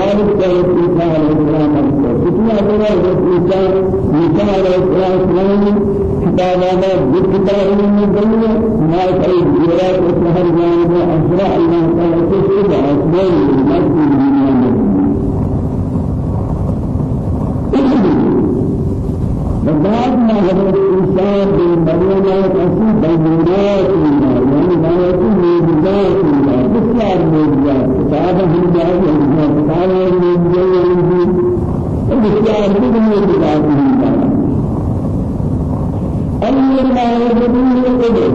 مالك سيد عيسى عليه السلام فتنة أخرى حضرت عيسى عيسى عليه السلام كتاب هذا بالكتاب من الدنيا ما سيد جرات وسهر جانب أسرع الله تعالى تشهد أسباب المسجد بعد ما حضرت عيسى بن مريم أسيب بالمرات يعني ما يكون موجودات بسيار موجودات كتابه من جاهل سارے لوگ جو ہیں أن کے اندر میں بلاغ ہے أمر ما يجبون يقدر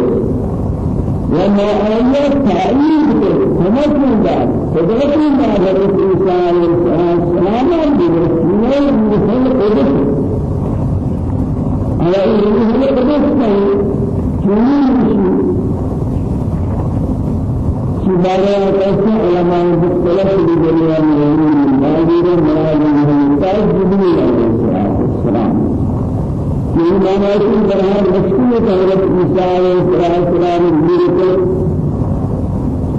وما أمر تعيين كتير همت من بعد فدرت من بعد الرسول صلى الله عليه وسلم برسول الله قدر على إنه قدر كان شنو جميل شبارة كيف علماء مختلف بدنيا من بعير مراد من تاج جبريل عليه السلام من معنى في برهان مشكلة حضرت عيسى عليه السلام ذكر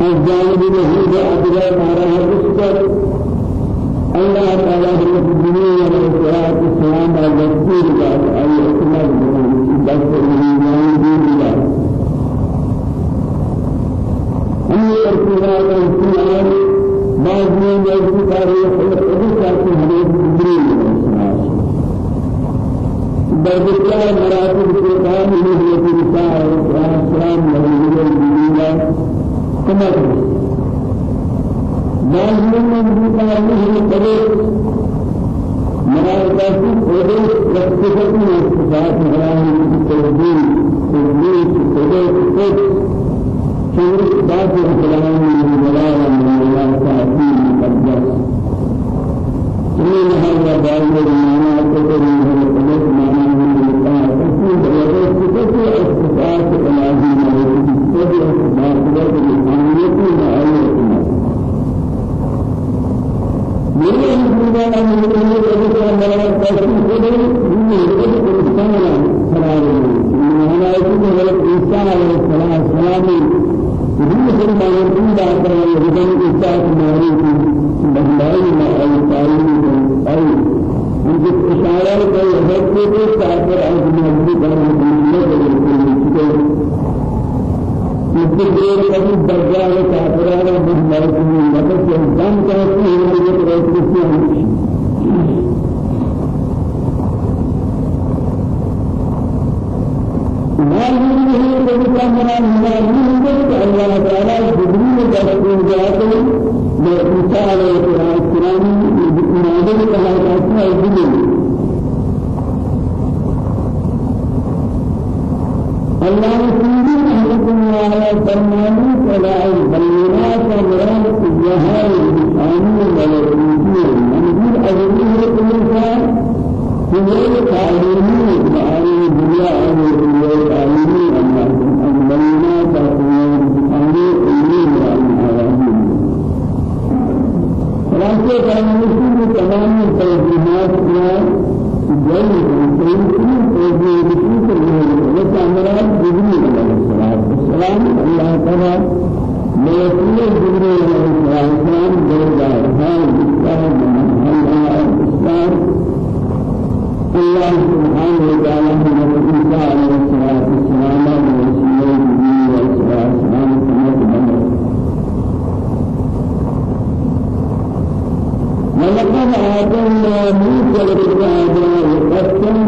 الجانب الذي أدرى مارا رسول الله تعالى في الدنيا عليه السلام على رسول الله پورا کرتی ہے بعد میں الله سبحانه وتعالى من عيسى عليه والسلام ورسوله جبريل عليه الصلاة والسلام ولقد آتينا موسى الكتاب وقسمنا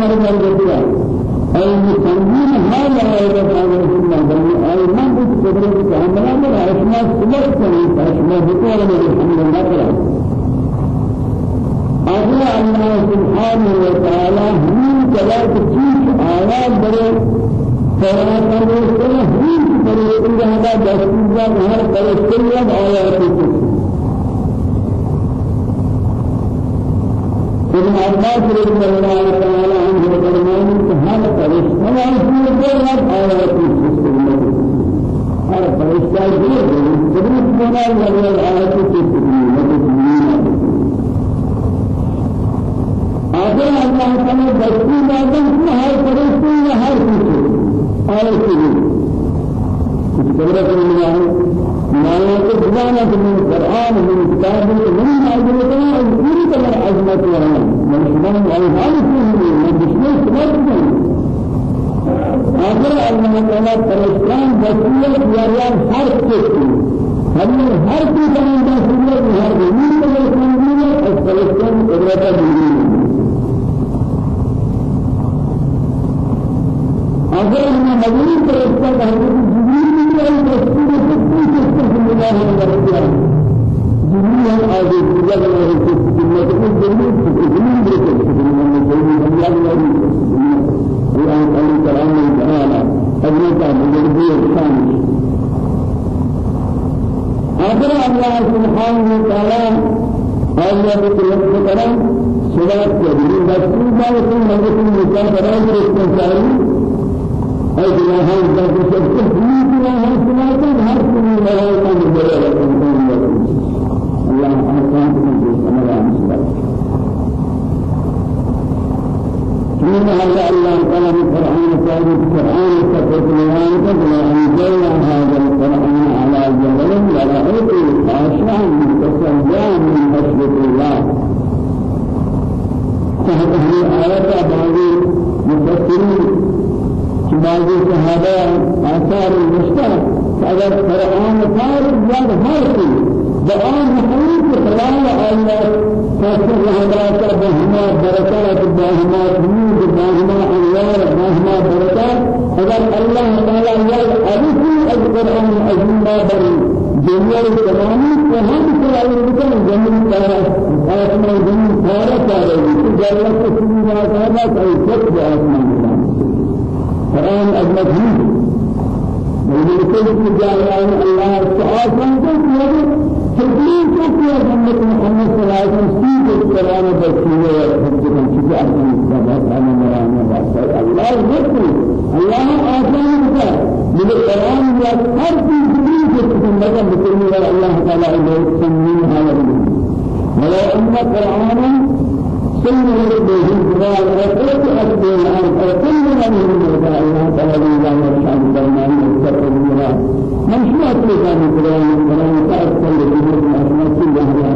بركات دربار جتا أي تنوير هذا أيضا هذا السنة بني أيضا بقدرة كاملة من أسماء سلوك كنيسة أسماء بطولة من الحمد لله أجل الله سبحانه وتعالى هم كذلك تلك آيات بره فلا تنسوا هم بره إلا هذا دستور هر فرشتي آيات ابن عباس رضي الله تعالى عنه فرمان هر فرشتي آيات هر فرشتي آيات آيات آخر الله تعالى دستور دادن کہ ہر فرشتے یا ہر کسی خبر کرنے ہے مانا کہ زمانہ من القرآن من كتاب من معلومات اور پوری طرح عظمت ہے من شمال الحال فيه من بسم الله آخر الله تعالى فرشتان دستور یا ہر کسی ہم ہر کسی کا دستور ہر زمین کا دستور اور فرشتان قدرت دی اگر ہم پر اس کا حضرت جبریل کی ہے سکتی سے ملا ہے درجہ جبریل ہے آگے پوجا کرنا ہے کہ سنت کو جبریل جبریل دے کے جبریل نے جبریل اللہ نے قرآن قال كلام تعالى حضرت الشان آخر الله سبحانه وتعالى آيات الكلام سورة جبريل. دستور ما يكون مجلس المكان فرائض الاستنساري أي جناها إذا كنت تحمي جناها سماتا هر سنة ملايكا مجرد الله أحسان في سمرا مسلم من هذا الله تعالى القرآن في القرآن الكريم كما أنزلنا هذا القرآن على جبل ورأيته خاشعا متصدعا من خشية الله. فهذه الآية بعض المفسرين بعض الصحابة آثار المشترك. اگر قرآن فارغ یاد ہر کوئی بآن محمود خلال آیات فاسر رحمات بہما برکات بہما بہما أنوار بہما برکات اگر اللہ تعالی یاد عرفی از قرآن عظیم بر دنیا تمامی تمام سوال بکن زمین تارا آسمان زمین تارا تارا جلت کسی ناکارا کئی سب آسمان قرآن أجمد هي ومن كل جاهل الله تعالى كل تدين كل محمد محمد صلى الله عليه وسلم في القرآن بسيطة وحفظكم شجاع من الصلاة على مرانا الله يذكر الله آسان بك من يا هر في تدين كل محمد بكل الله تعالى عليه وسلم هذا ولو أن قرآنا كل به الجبال وكل أسبوع وكل من يرجع الله تعالى الله يرحم فرمان يذكر بها من شو أصل كان القرآن القرآن تأثر به الأسماء كلها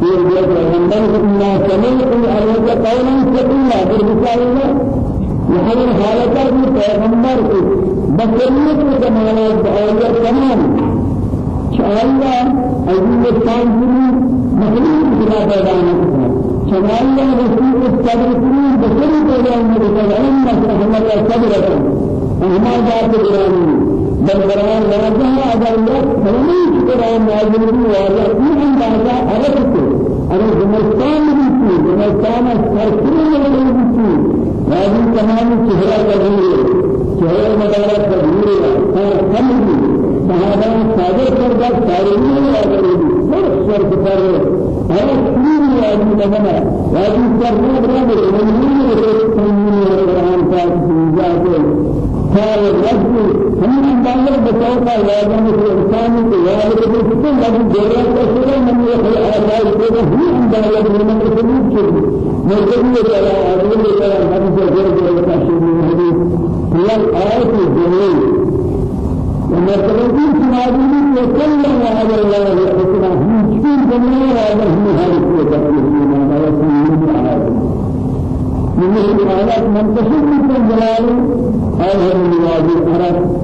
في الجزء عندنا إنا سمعت آيات قولا ثقيلا بالرسالة الله وهذا حالة في پیغمبر کو بکریت کے کمالات آیات تمام. شاء عزیز شان مخلوق خدا پیدا نہ شمالنا رسول الصبر كل بشر كلام مرتبعين مثل الله صبرا فهما ذات قرآن بل قرآن واجه أگر یک کلمه قرآن نازل بھی واجه این اندازہ عرفت اگر زمستان بھی زمستان سرسری میں بھی واجه تمام چہرہ کبیر چہرہ مدارت کبیر ہے کم بھی صحابہ صادر کردہ سارے واجه سر سر پر هذا كل واجب لنا واجب كرنا برابر من من القرآن كاتب قال هم أندازة بتوقع لازم في إنسان تيار بتوقع لازم جرات أسرع من يخلق آلاء كذا هم أندازة من الكلام كذا مرجع يجرا أقول يجرا هم جرا جرا كاشين من هذه هي الآية الجميل ومرتبة سماعي وكل ما هذا الله يحكمنا هم كل جميع هذا هم هذا الكلام ما يسمى من الآية من الآيات منتشر من جلال هذا الواجب أراد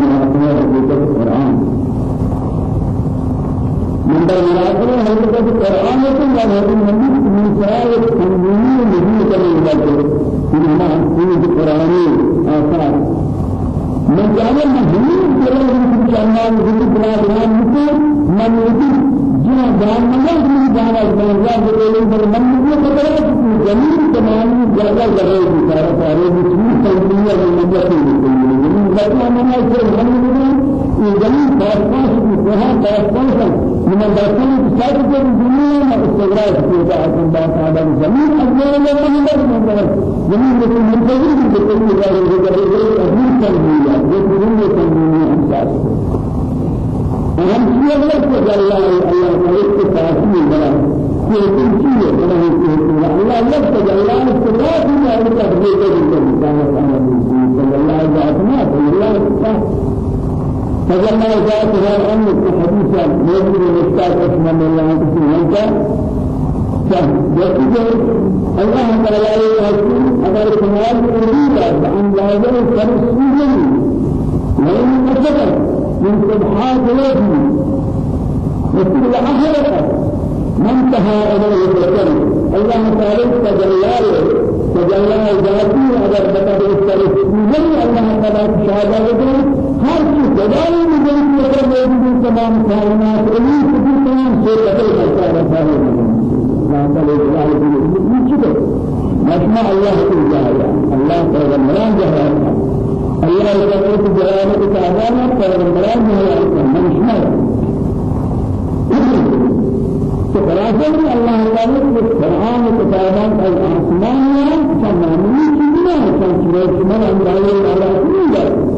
من بالمراجعة حقيقة القرآن يكون هذا النبي من تنظيمي نبي كمان ذلك إنما حقيقة القرآن آثار من كان مهم جلال من كان من كان من من يجي جنا جان من يجي جان جان جان جلال من من يجي تمام جلال جلال بسارة سارة بسم تنظيمي من يجي أنا أقول هم يجمع تاسس بها تاسس من الدنيا ما استغراق في ذات الله تعالى زمين أجمل ما هم من زمين مثل من تجري بكل ذلك بكل أجمل تنبيه بكل تنبيه إنسان أهم شيء تجلى الله تعالى تاسس بها في كل شيء بها الله الله تجلى استغراق في ذلك بكل صلى الله عليه وسلم الله فجمع ذاتها أن الحديث موجود المشتاق اسم الله تسمى جیسے اللہ تعالی يقول اگر کمال امید ہے ان لازم فرسوجن نہیں مطلب من سبحان الله وكل أهلك. منتهى إلى الذكر الله تعالى تجلى تجلى ذاتي بتا دے فرسوجن الله تعالى شهادة ہر چیز جلالی مجھے مطلب موجود تمام کائنات علی کی تمام سے قتل کرتا رہتا ہے۔ کی مجمع اللہ کی جایا اللہ پیغمبران جایا اللہ تعالی کی جلال کی تعالی پیغمبران جایا مجمع تو خلاصہ میں اللہ تعالی کے قرآن و کتابات از آسمان میں تمامی چیزیں ہیں من اندازے اللہ کی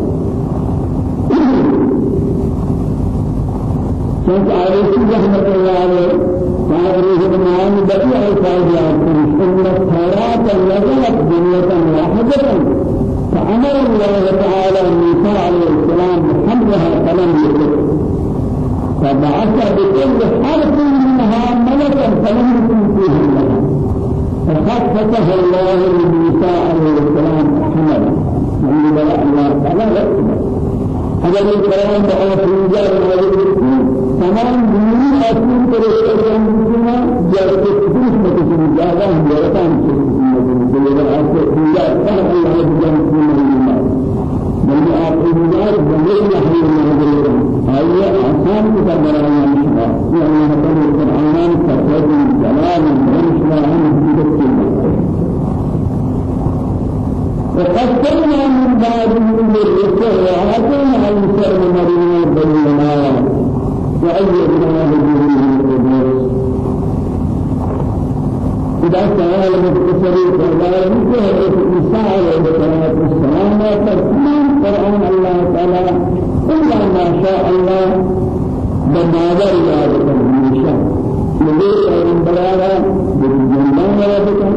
رحمة الله عليه السلام بحملها فلم لموسى عليه السلام حملا من الله تعالى هذا الكلام بقى في رجال تمام دنیا اصل پر اسلام دنیا جائے کہ کچھ نہ کچھ زیادہ ہے جاتا ہے کہ اصل دنیا کا اللہ جل جلاله بل آپ دنیا بندے نہیں ہیں آئیے آسان کو ہے یہ اللہ تعالی کا فضل جلال و شان وقدرنا من بعد من الرسل وآتينا عيسى بن مريم بينات المختصر فقال مثل عيسى عليه الصلاة والسلام ترتيب قرآن الله تعالى إلا ما شاء الله بماذا إجابة المنشاء لذلك الانبراء بالجنبان رابطا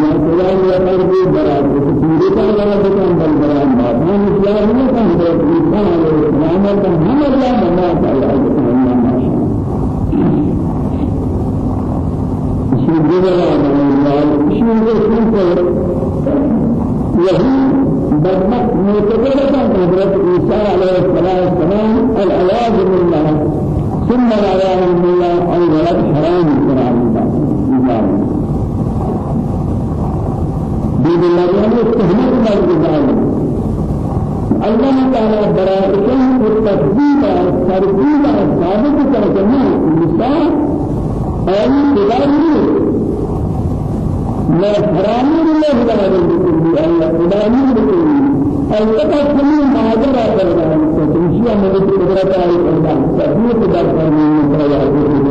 يا كلام يا قلبي براد بسيرة رابطا بل براد ما إسلام ما كان براد إسلام عليه السلام هم الله ما تعالى أي خلالي لا حرامي الله تعالى بكل الله خلالي بكل البته كل ما جرى كذا تمشي من القدرة على الله تبيه قدر فرمان الله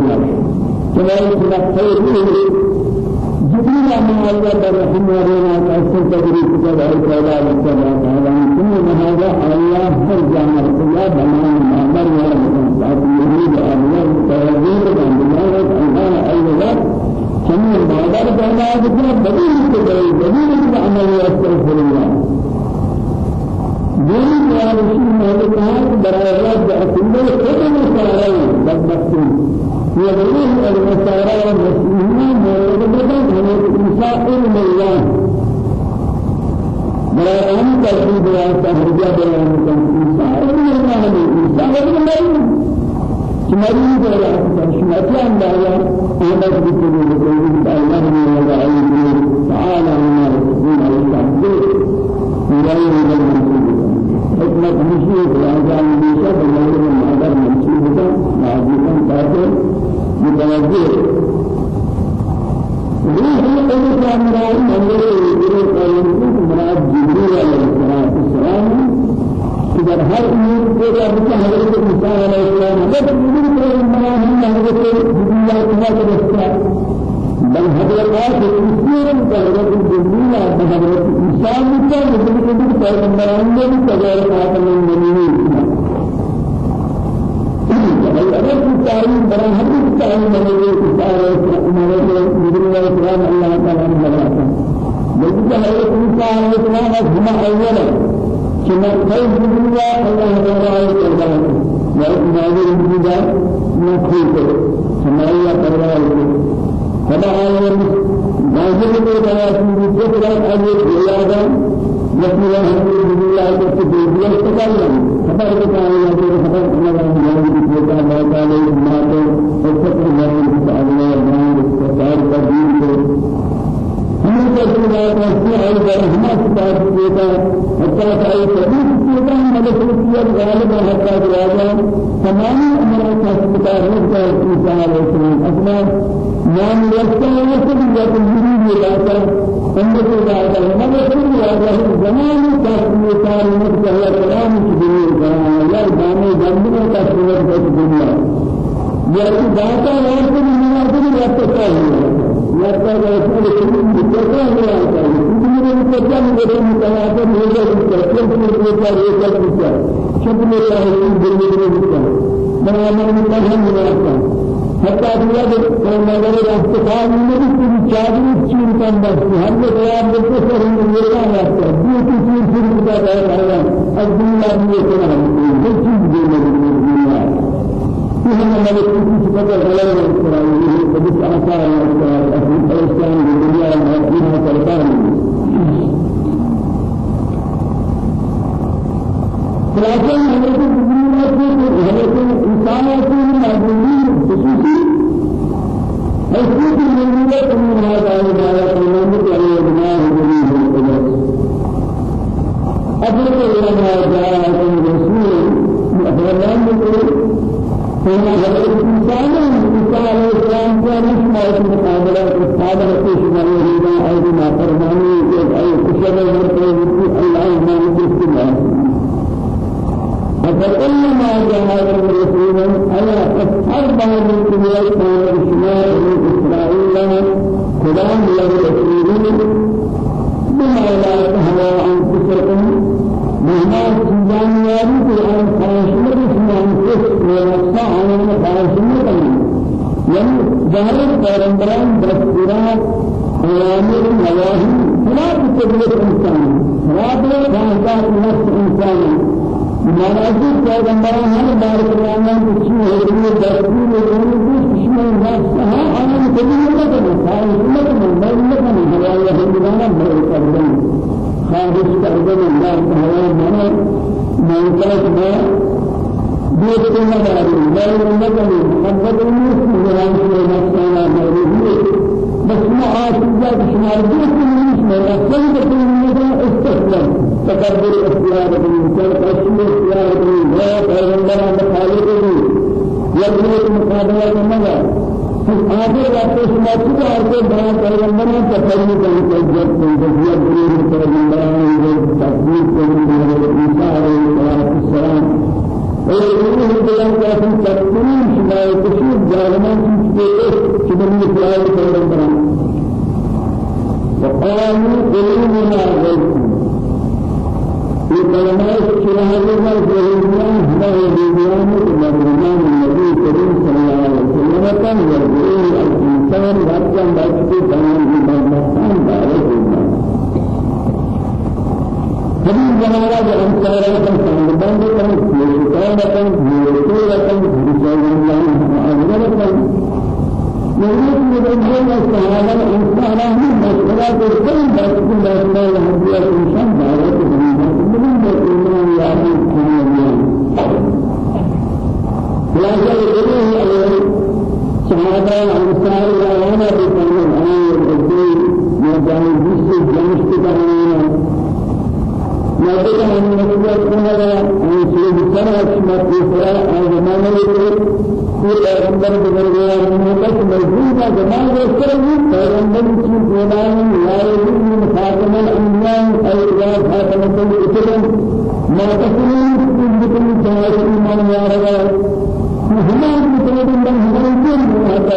تعالى كما يقول خير جبريل ما الله برحمه ورنا تأثر تدريس كذا كذا كذا كذا ثم هذا الله جامع الله بمان مامر ولا مكان يريد الله من الله أيضا كم المادر جامع بكرة بديل كذا بديل كذا عمل يستغفر الله دين يا رسول الله برائات أسمى كذا مسائل بدبختين يدعوه المسارة والمسلمين موجودة من إنساء الله برائان ترتيب واسطة هرجا برائان إنساء الله إنساء الله شمالي برائان شمالي أندايا أنا بقول لكم الله من الله تعالى من رسول الله لا يوجد حكمة مشي راجع مشي بالله من هذا منسوب ده معجزا كافر متوجه روح الإسلام راي من يقول قائم هر أمور كذا بس حضرت موسى عليه السلام هذا جبريل كلام مراد هم حضرت جبريل عليه السلام بل حضرات كثير حضرت جبريل حضرت موسى موسى جبريل پیغمبران نے بھی تجارت خاتم المؤمنین اگر کی تعلیم بڑا حدیث تعلیم بنے گی کہ سارے ہمارے جبريل علیہ السلام اللہ تعالی نے بنایا بلکہ حضرت میں خیر جبريل اللہ تعالی نے بنایا ہے نازل جبريل میں کھول ہمارا پروار فما آية نازل بيدها في ذكر أجل ولادا مثل هذه الله تكتب يستقبل خبر بتاعي هذه خبر كان يقول بيتا ما كان ما فكر الله تعالى ما استطاع تدين ہیں کہ اس میں ایک رحمت بات دیتا حتى کہ سبھی دیتا مدد کیا غالب حتى راجا تمام أمر کا سپتا ہے کہ انسان علیہ السلام اپنا نام رکھتا ہے وہ سب ہیں یہ لاتا اندر سے لاتا ہے مگر پھر لاتا ہے زمان کا سپتا ہے کہ اللہ کلام کی دنیا اللہ دامے جنبوں کا ذات الله بكرة ولا يرجع إذا بكرة من غير متواضع من غير بكرة كل من بكرة يرجع بكرة شوف من الله من غير بكرة من أمر من الله من الله حتى أدري أن من غير استقامة من كل شيء شيء كان بس هم جواب بكرة من غير الله دو كثير شيء بكرة الله الدنيا من يكون كل شيء بين الدنيا في سبب غلبة الإسرائيلية فبس آثار الإسلام بالدنيا وفيها سلطان لكن حضرت جبريل نے حضرت انسان کو معلومی خصوصی حضرت جبريل من هذا الآية المنزل عليه بناء جميع القدس أبلغ العلماء جاء رسول أخبرنا ثم حضرت الإنسان موسى عليه السلام كان يسمع المقابلة الصادقة في شمال الهدى أيضا ما فرماني أي كشف ورقه الله ما يجلس الله فإنما جاء الرسول على أصحاب بعض الكبير كان بشمال إسرائيل كلام له رسول بما لا تهوى أنفسكم مهما سيجانياري ظاهر پیغمبران دستورات اوامر نواهی خلاف طبیعت انسان. خلاف خاصات نفس انسان. مناسب پیغمبران ہر بار قرآن کچھ ہے دستور ہے کچھ میں نفس ہے عالم طبیعت کا خاصمت من بين من هوايه هندانا بر خارج کردن. الله تعالی من منکرت ما دیت کنه داری داری نکنی محبت قرآن کو مستانا موجود ہے بس میں آج جا کے شمار دوست مجلس میں اصل بتوں گا استقلال تکبر اختیار بنی چل رسول اختیار بنی ہے پیغمبر ہم خالق بنی یہ ایک مقابلہ کرنا ہے آگے واپس شمار کو اور کے بڑا پیغمبر نے تکبر بنی کو جب بنی بنی پیغمبر نے تکبیر کو بنی علیہ السلام ويقولون بلان كافي تكون ما يكشف جالمان تشتري كمن يفعل كذا برا. وقالوا قلوبنا غيركم الكلمات كلها غيرنا هنا يبيان مرمان النبي الكريم صلى الله عليه وسلم كان يقول الإنسان ربنا بس كمان بمكان بعيد حديث جماعة الأنصار كان سندان كان إسرائيل ويسيرة بسيرة وأجرة نريد من الجنة السهالة نبينا محمد صلى الله عليه وسلم كما في هذا ما الكريم في أغنبر بغير محمد مجموعة زمان الكريم أغنبر في زمان لا يجوز من خاتم الأنبياء أيضا خاتم الكريم ما تكون بكم تعالى من يارا محمد بن عبد الله بن عبد الله بن عبد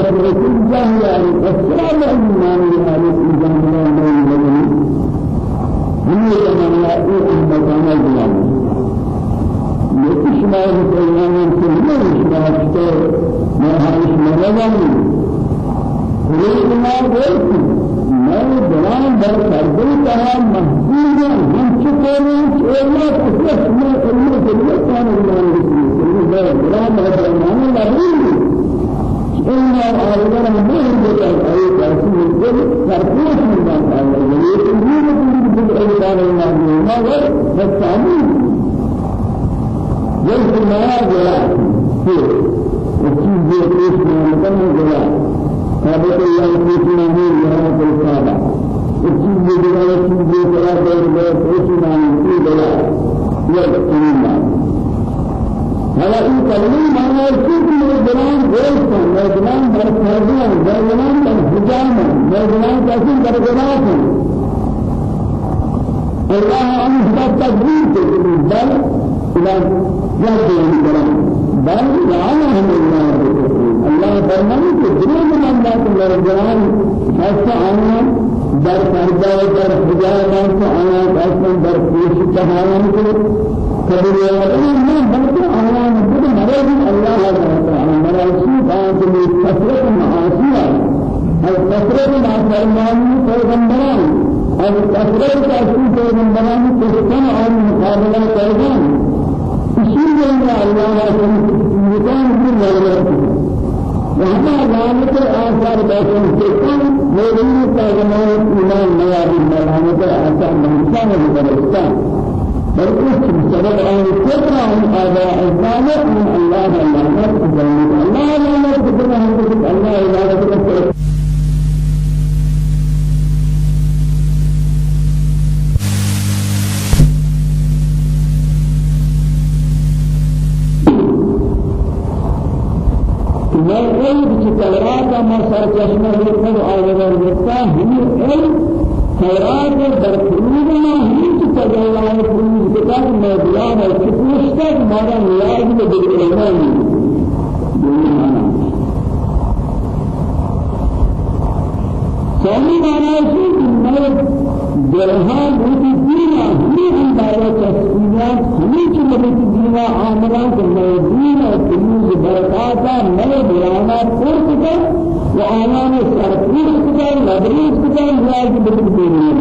الله بن عبد الله بن عبد الله النار مهزوما منشقا ولا تفلس ما كلمة الله كان الله يسلم لا مهزوما لا غيره إلا أعلم ما يجب أن أعيد أسلم الجل فرقوش من ذلك الله يسلم من الإنسان المهزوم والتعليم يسلم ما يجب درجات الله عز وجل تدبير بل لا يدين بل بل جعلهم الله الله فرمان کہ دنیا میں اللہ کے درجات خاصا آنا در پردہ در حجابہ سے آنا خاصا در پیش چہانا کو قبول ہے اللہ بلکہ آنا مدد مرے بھی اللہ عز اسرار نافرمانی پیغمبران. اور اسرار کا اصل پیغمبران کو سن اور مقابلہ کرنا اسی لیے اللہ تعالی نظام کی ضرورت ہے وہاں ذات آثار بیان کرتے میری پیغمبران ایمان نیابی مولانا کے آثار منشان ہے برکتہ بلکہ سبب آن کتنا ان آباء الظالم من الله الله الله الله سر چشمہ دیکھنے آئیگر دیکھتا ہمیں علم خیرات در قلوب ما ہیچ تجلال قلوب کتاب مدیان اور کتنش تک مارا نیاز میں دیکھ رہنی سومی مانا اسی میں درہان روٹی دینا ہمیں اندارہ چسکیات ہمیں چلتی دینا آمران کے موجود اور قلوب برکاتا ملے وآنان سرپوش کتن مدریس کتن ریاضی بکر دیرین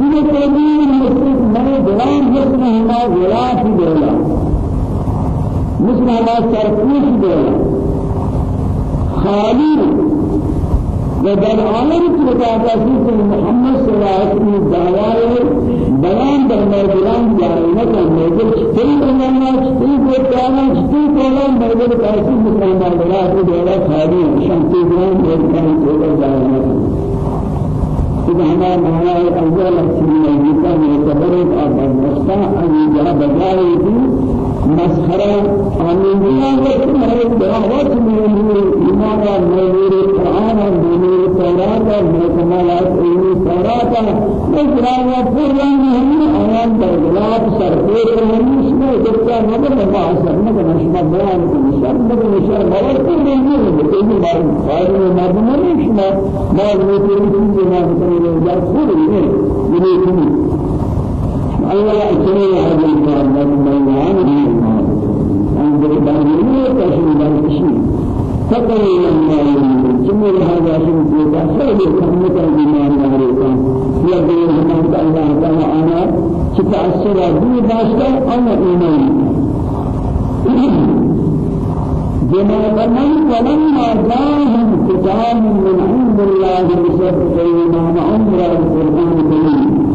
دیگر تدیر مستق منی دلان جسم ہما وراثی دیلا مثل ہما سرپوش دیلا خالی. و در عالم کی بتاتا سی کہ محمد صلی اللہ علیہ وسلم دعوائے در مردان جارینت مردل چطوری کنانا چطوری کوتانا چطوری کولا مردل کاسی مکانا دلات دولا خالی شمسی دولا مردان کولا جارینت إذا ما معي أول سنة الإنسان يتبرد أبا المستع أن يجاب جاريه مسخرة أن يجاب جاريه دعوات من الإيمان والنور القرآن والنور التوراة والمكملات والكمالات علم التوراة وجراء فرمان هم آيات برجلات سرقوت هم اسمه دكتور مدر ما أسر مدر نشما بيان كمشار مدر نشار بوار كل من بتيجي بار بار ما بنا نشما ما نقول كل ما بتيجي تتأثر بي باشا أنا إيمان. بما تمن ولما جاءهم كتاب من عند الله بسبب إيمان عمر القرآن الكريم.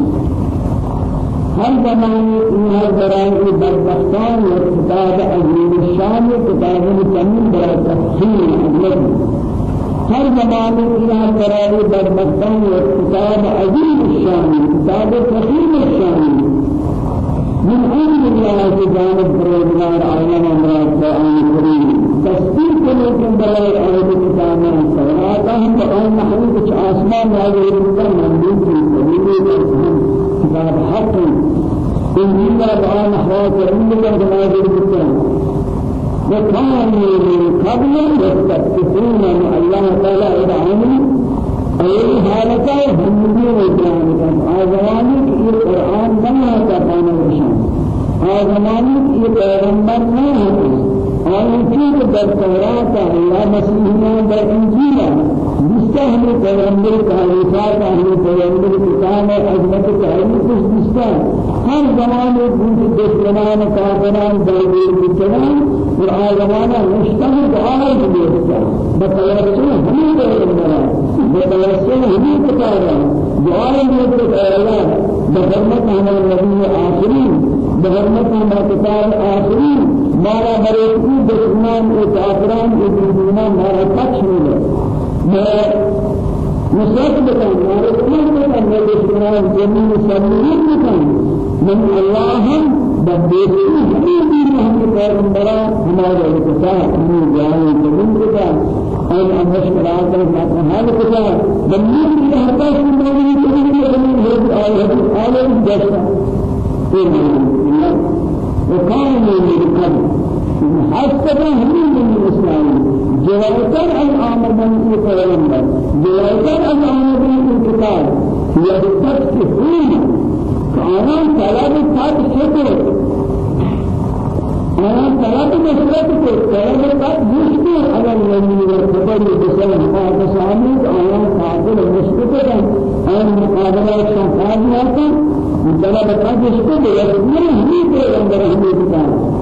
هر زمانے یہ برائے بدبختان و کتاب عظیم الشان کتاب الجمیل برائے تفصیل حضرت ہر زمانے یہ برائے بدبختان و کتاب عظیم الشان کتاب فخیم الشان من عند الله جانب پروردگار عالم امراض قرآن الكريم کے برائے آیت کتاب میں سوالات ہم قرآن نحوی کچھ آسمان نازل کرتا مندوب کی سبیلی كتاب حق. إنجيل القرآن أحوال كريمة جماعة الإسلام وكانوا من قبل يستكبرون من الله تعالى بے حالت ہے زندگی میں بیان کا آزمانی کی یہ قرآن نہیں ہوتا پانا کی یہ پیغمبر نہیں ہوتے اور ان کی تو در تورات اللہ مسیحیوں در انجیل جس کا ہمیں پیغمبر کا رسالہ کا ہمیں پیغمبر کتاب ہے عظمت کا ہمیں کچھ جس کا ہر زمانے کی دشمنان کافران دور کی چلان اور آزمانہ مشتمل آئے ہوئے بتایا کہ ہمیں پیغمبر ہے بتوسل ہمیں کتابا دعائے دیتا اللہ بحرمت ہمیں نبی آخرین بحرمت ہمیں کتاب آخرین مارا مريكي دشمن وكافران يديننا مارا تكشمل مارا نصرت بكان مارا بكان مارا دشمن جميل سمين بكان من الله ہمارے اور امش مراد ما حال بکا زمین کی ہتا سنوی زمین زمین ہے آئے آئے جیسا وكانوا من قبل حسب هم من الإسلام جوالتر آمدن في پیغمبر جوالتر أن آمدن في كتاب كأنا طلب فات شكر أنا طلب مسلك طلب فات مشكل على الولي والخبر بسلام هذا سامي أنا قابل مشكلة أنا مقابلة شفاعة طلب فات مشكلة يسمى هي پیغمبر هم كتاب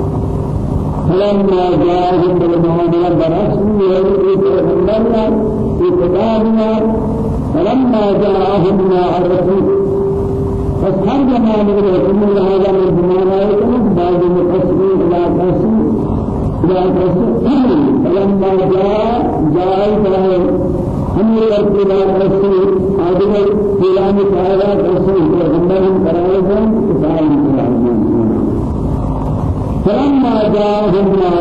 فلما جاءهم بالمهانة برسم يهودنا كتابنا فلما جاءهم ما عرفوا فسحر جمال الرسول هذا من زمانه بعد المقصرين إلى قصر إلى قصر فلما جاء جاء فهم هم يرسل قصر هذا كلام تعالى قصر فهم قرارهم كتاب فلما جاءهم ما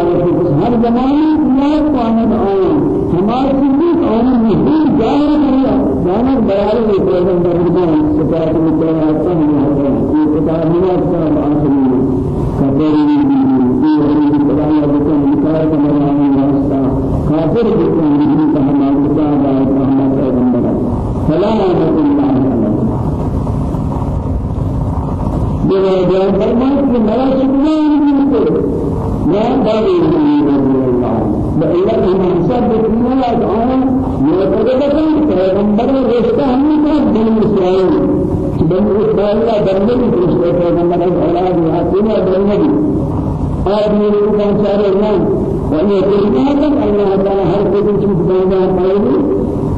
هر زمانه ما قامت آية ہمارے سبھی آنے نہیں جانا کریا جانا بیان ہے پیغمبر درمیان سپاہت میں آتا ہے یہ کتاب میں آتا ہے آخری کافر یہ ہے خدا یا بکن نکاح کا مرام راستہ کافر بکن نہیں کہا کتاب آتا ہمارا پیغمبر سلام یہ بیان فرمائے کہ میرا شکریہ لا باري الله بإلا إن حساب بكنا لا تعالى يتجدد پیغمبر رشتہ ہمیں کا بنی اسرائیل بنی اسرائیل کا بندے رشتہ پیغمبر أولاد یاتینا بنی آدمی کو پہنچارے نہ وہی کہتے ہیں اللہ تعالی ہر کوئی چیز بنا پائے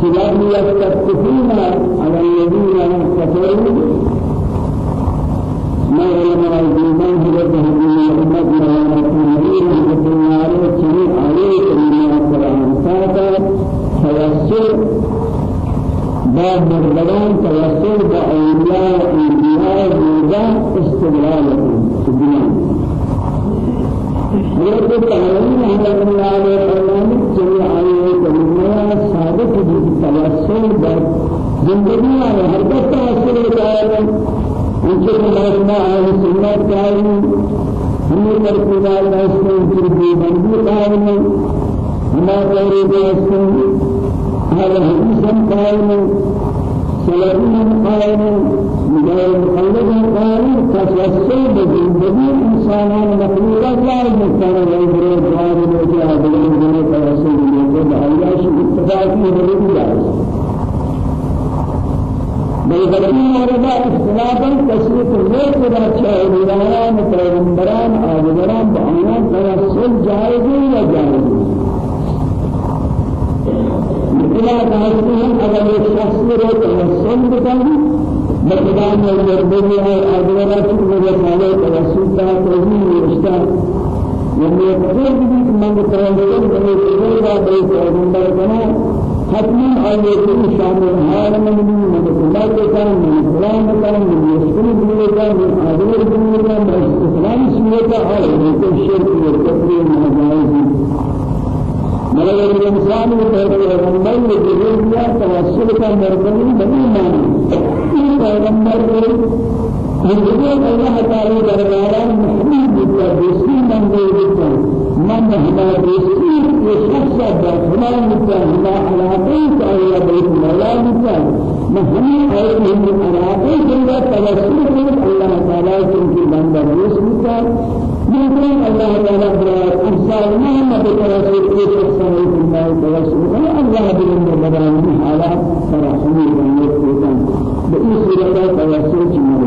خلاف يستفتون على الذين كفروا ما علماء الإيمان هو تهديد الأمة ما يكون في النار تشريع عليه من القرآن ساتا توسل. باب مردان توسل بأولياء الإيمان وذا استغلال في الدنيا. حضرت تعلیم رحمت اللہ کلمہ ثابت بھی توسل بر زندگی میں ہر وقت توسل ان کے مرنا ہے سنت قائم ہمیں دار واسطے ان کی بندی قائم ہمارے واسطے هذا حديث قائم سلام قائم مجال مخلد قال تسلسل بزندگی انسانان مخلوقات لا مكان غير جار مجاهد من تسلسل بجد عياش اتفاقی هذه جائز بل بلکہ مورد اختلافا تشریف ولا چاہے ولايان پیغمبران آدگران بآیان تسلسل جائز یا جائز مثلا کہتے ہیں اگر ایک شخص کو تسلسل بتائیں ومن يقول بك من ترى بني إسرائيل بني پیغمبر کنا حتما آیتی شامل حال من من الله كان من فلان كان من يسكن بني كان من أدوار بني كان من إسلام سمية حال من الشرك والكفر والمجاهد مگر الإنسان پیغمبر جبريل توسل کا مرکزی نہیں مانا پیغمبر کو حضرت اللہ تعالی درباران محمود بتا دوسری من دے دیتا من ہمارا دوسری یہ شخص بخلا بتا علاقے تعالی بیت مولا بتا محمد اور ہم علاقے کے توسل اللہ تعالی کی بندہ دوست بتا ممكن الله تعالى برا إنسان ما ما بتوسل في شخص الله توسل الله بلند بنيت بيتان بأي سورة توسل جمال الله جائز فإنها بلند المشتاق هذا تعليم رحمة الله توسل من وسلم توسلتا دعائے لیکن اللہ تعالی جلالا پیغمبر توسل آخری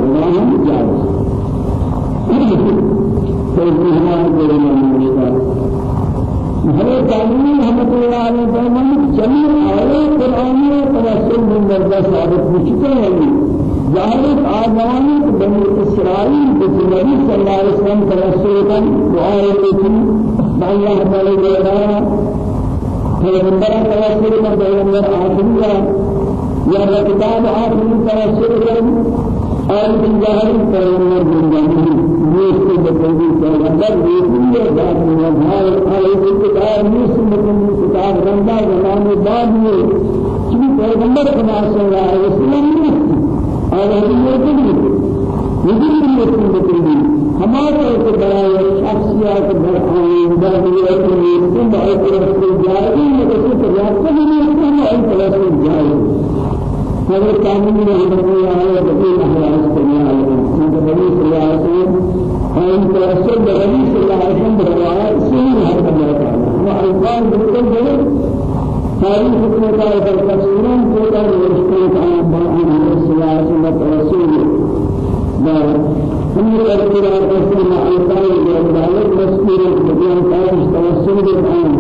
یا کتاب آخری توسل کریں ظاہر پیغمبر زندگی یہ سے بتائی پیغمبر یہ ذات میں بھائی علیہ کتاب مسلم کتاب رنگا زمانے بعد میں پیغمبر صلی اللہ علیہ وسلم هذا يمكن يمكن يمكن ہمارے کو بڑا شخصیات برآمد دادی يمكن بعض رسول جاری مگر تو راستہ نہیں ہے ہم ان رسول جاری هذا كامل من الله على بدين أحوال أن ترسل بدين الله عليه وسلم برواية سين هذا الله تعالى وأيضا بالكل ساری حکمت ہے در تفسیران کو در رشتے کا بان سیاست رسول دار ہم نے تفسیر رسول اللہ علیہ وسلم مسئول بیان کاش توسل بالآن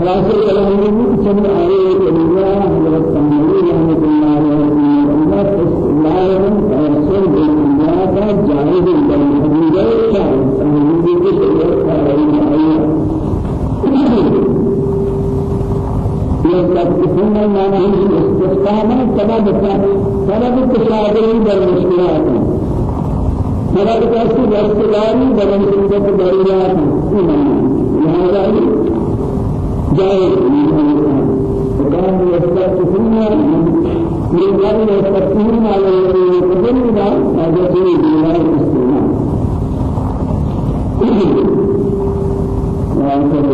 کلام میں چند آئے کلیمہ حضرت تمہری رحمۃ اللہ علیہ اللہ استعمال توسل بالله کا جائز من قبل يستفتحون على يقبلون هذا الاستعمال وآخر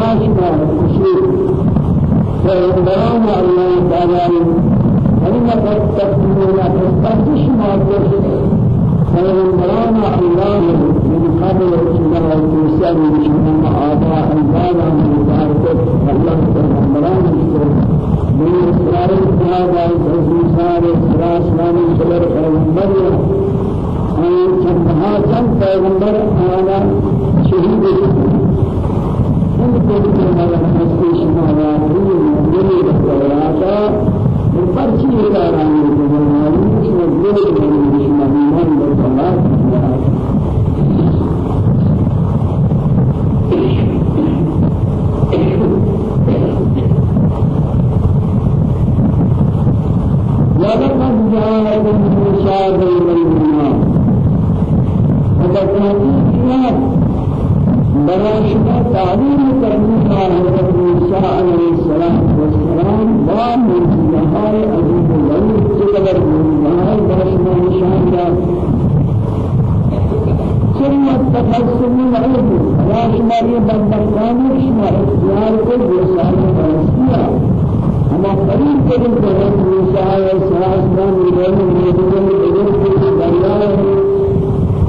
شما خوشی فإنهم الله تعالى كلمة التكبير تستحسش ما تشهد فإنهم الله من قبل الشمال والإنسان من شمال آباء البانا من ذلك الله تعالى من إسرائيل هذا الإنسان إسرائيل إسلام الشبر پیغمبر أن چندها چند پیغمبر آنا شهید ان كل ما يحسن شما وعليه من التوراة من فرشي إلى من شما الدين من شما من الصلاة ولقد جاءكم موسى بالبينات فتكون برای شما کرنے کا حضرت موسیٰ علیہ السلام والسلام با مرجعہ عزیز الغنی چقدر مرجعہ برای شما نشان داد ثم التقسم العلم يا شما یہ بندگان شما اختیار کو رسالہ فرستیا ہم قریب کے دن موسیٰ علیہ السلام نے میرے کو دریا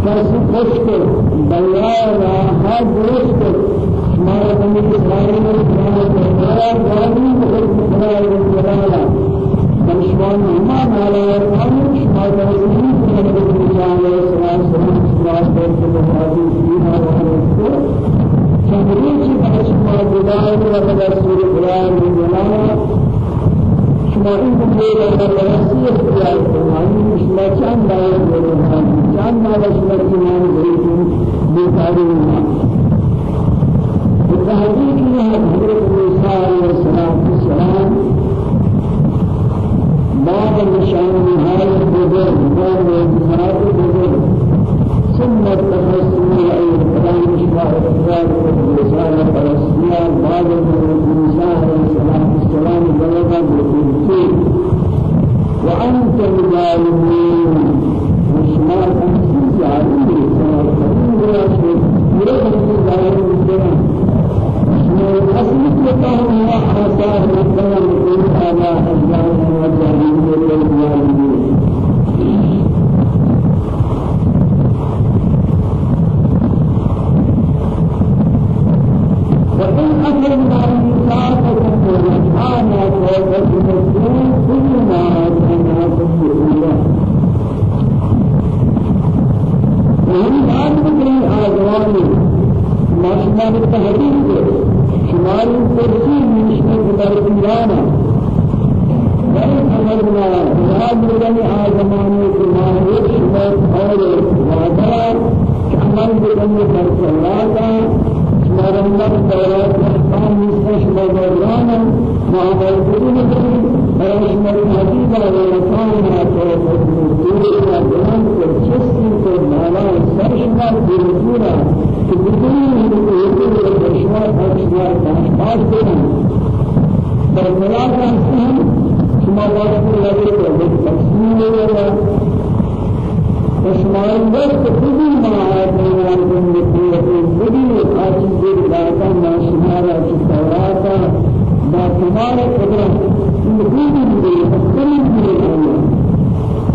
کسی خشک بلا راحت درست شمار بندی ساری میں شمار جانی بخود بخرای جلالا بشمان ہما مالا ورمان شمار بندی ساری میں و بدرسول قرآن جلالا شما این بخیر در رسی اختیار کنید شما چند باید رسول کی نام بھی تھی بے تاریخ ہے حضرت با کمال قدرت این خودی می‌دهی خودی می‌دهی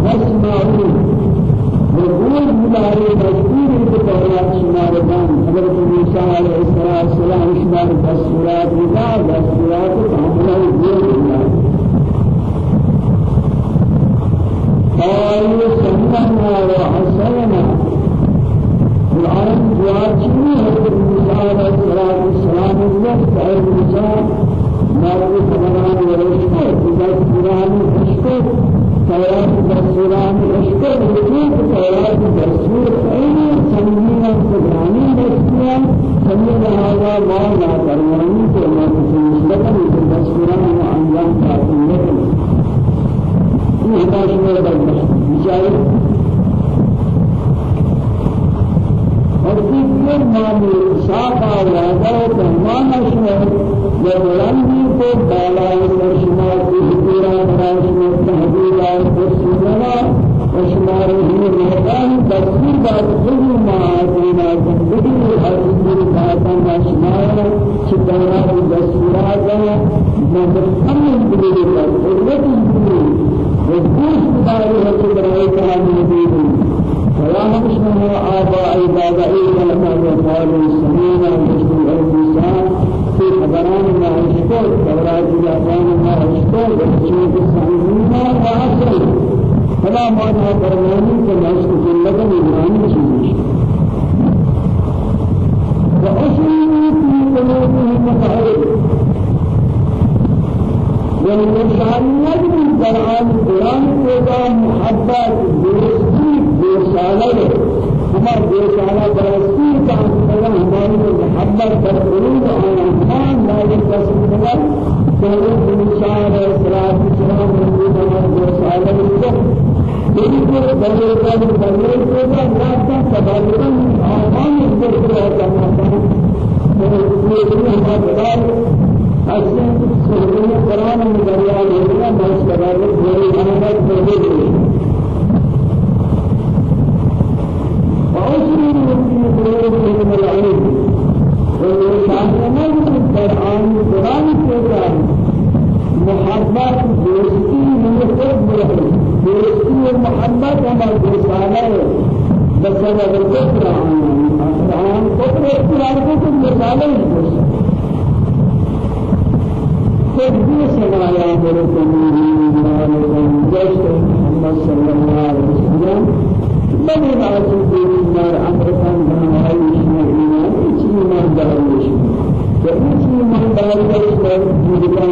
واسمعون وقول مداري مذكور بتورات شمار دان حضرت موسى عليه السلام شمار دستورات ودا دستورات كاملة وجود قالوا سمعنا وعصينا الآن جواب شنو حضرت موسى عليه الصلاة والسلام الوقت أي مارو سبحان ورشته إذا سبحان رشته سيرات بسران رشته بسران سيرات بسران أين سمينا سبحان بسران سمينا هذا ما لا ترمني كما تسمعنا بسران وأنجام تأثيره إذا شمر بالبشر ما تسمى دستوران و انجام تعطیلت الله تمام شمع ولندي کو بالا شمع کی پورا شمع تهدید اور سننا وشمار هي مهدان تفسير بعد كل ما آتينا زندگی هر سر باتا شمار شدنا بسورات مدرسم بدلی پر قدرت بدلی وجوش بداری ہے کہ برائے کلام بدلی فلا نشمه آباء بابائي لما يقال سمينا ومسلم الإنسان في حضران ما أشكر توراة الأحوان ما أشكر وحشية السعيدين وعصر فلا معنى فرماني كما أشكر لك الإمام شيء وأشري في قلوبهم متعرض والإنسانية من قرآن القرآن محبت دوستي رسالة ہما رسالة برسول کا ہماری محبت پر قلوب آمان مالک رسول اللہ سورة النساء علیہ الصلوۃ والسلام ہماری رسالة کو بالکل بدل کر بدل کو راستہ تبادلہ آمان پر کرنا ہے یہ ہمارا اصل سورة القرآن میں دریا ہے بس بدل بڑے محبت بدل وأسرر في قلوبهم العلم والمشاهدين القرآن القرآن الكتاب محبت دوستی من خود برهی دوستی و محبت ہمارا رسالہ ہے بسبب الكفر عن كفر اختلاف کو رسالہ ہے تدبیر سمایا برکم محمد صلی اللہ علیہ وسلم بني أمريكان بناي إسماعيل إسماعيل ما داريش فإسماعيل ما داريش بدكان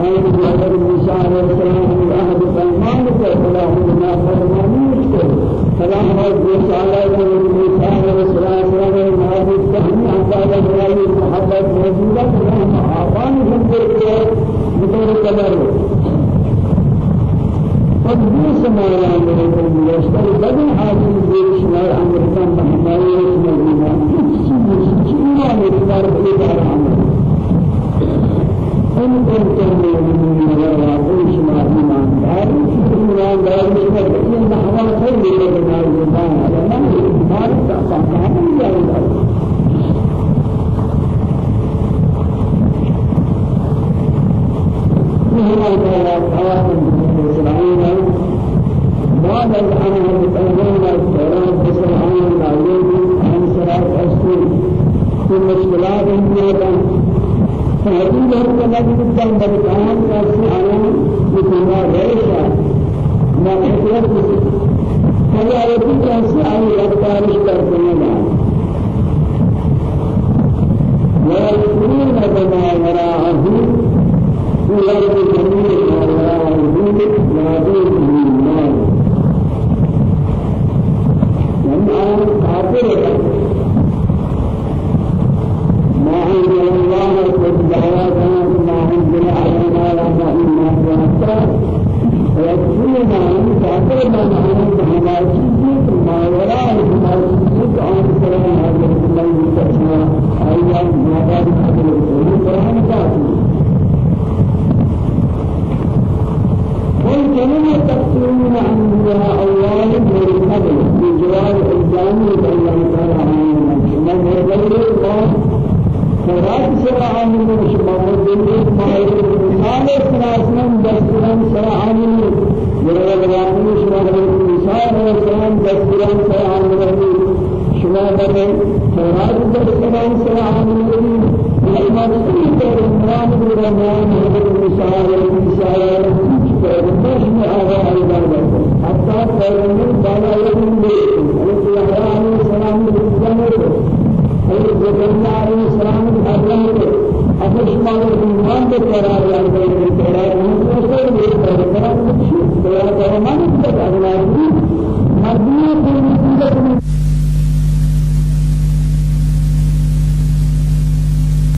أنا جابر موسى عليه السلام أحد الأيمان فلا هو ما فرمانيش فلا هو موسى عليه موسى عليه السلام ما هو فهم أنت على محبت موجودة فلا هم بدر بدر تدبير سمايا من يشتري بدن حاصل بير شمال أمريكان بحماية شمال إيمان شيء ما نقدر بيدار عمل إن كنتم مؤمنين وراء شمال إيمان دار إيمان دار شمال إن نحن خير من الإيمان على ما إيمان تعصى بعد الأمر بالأمر والسلام بسرعان العليم عن صلاة أسفل في مشكلات الدنيا فهذه هو الذي قدام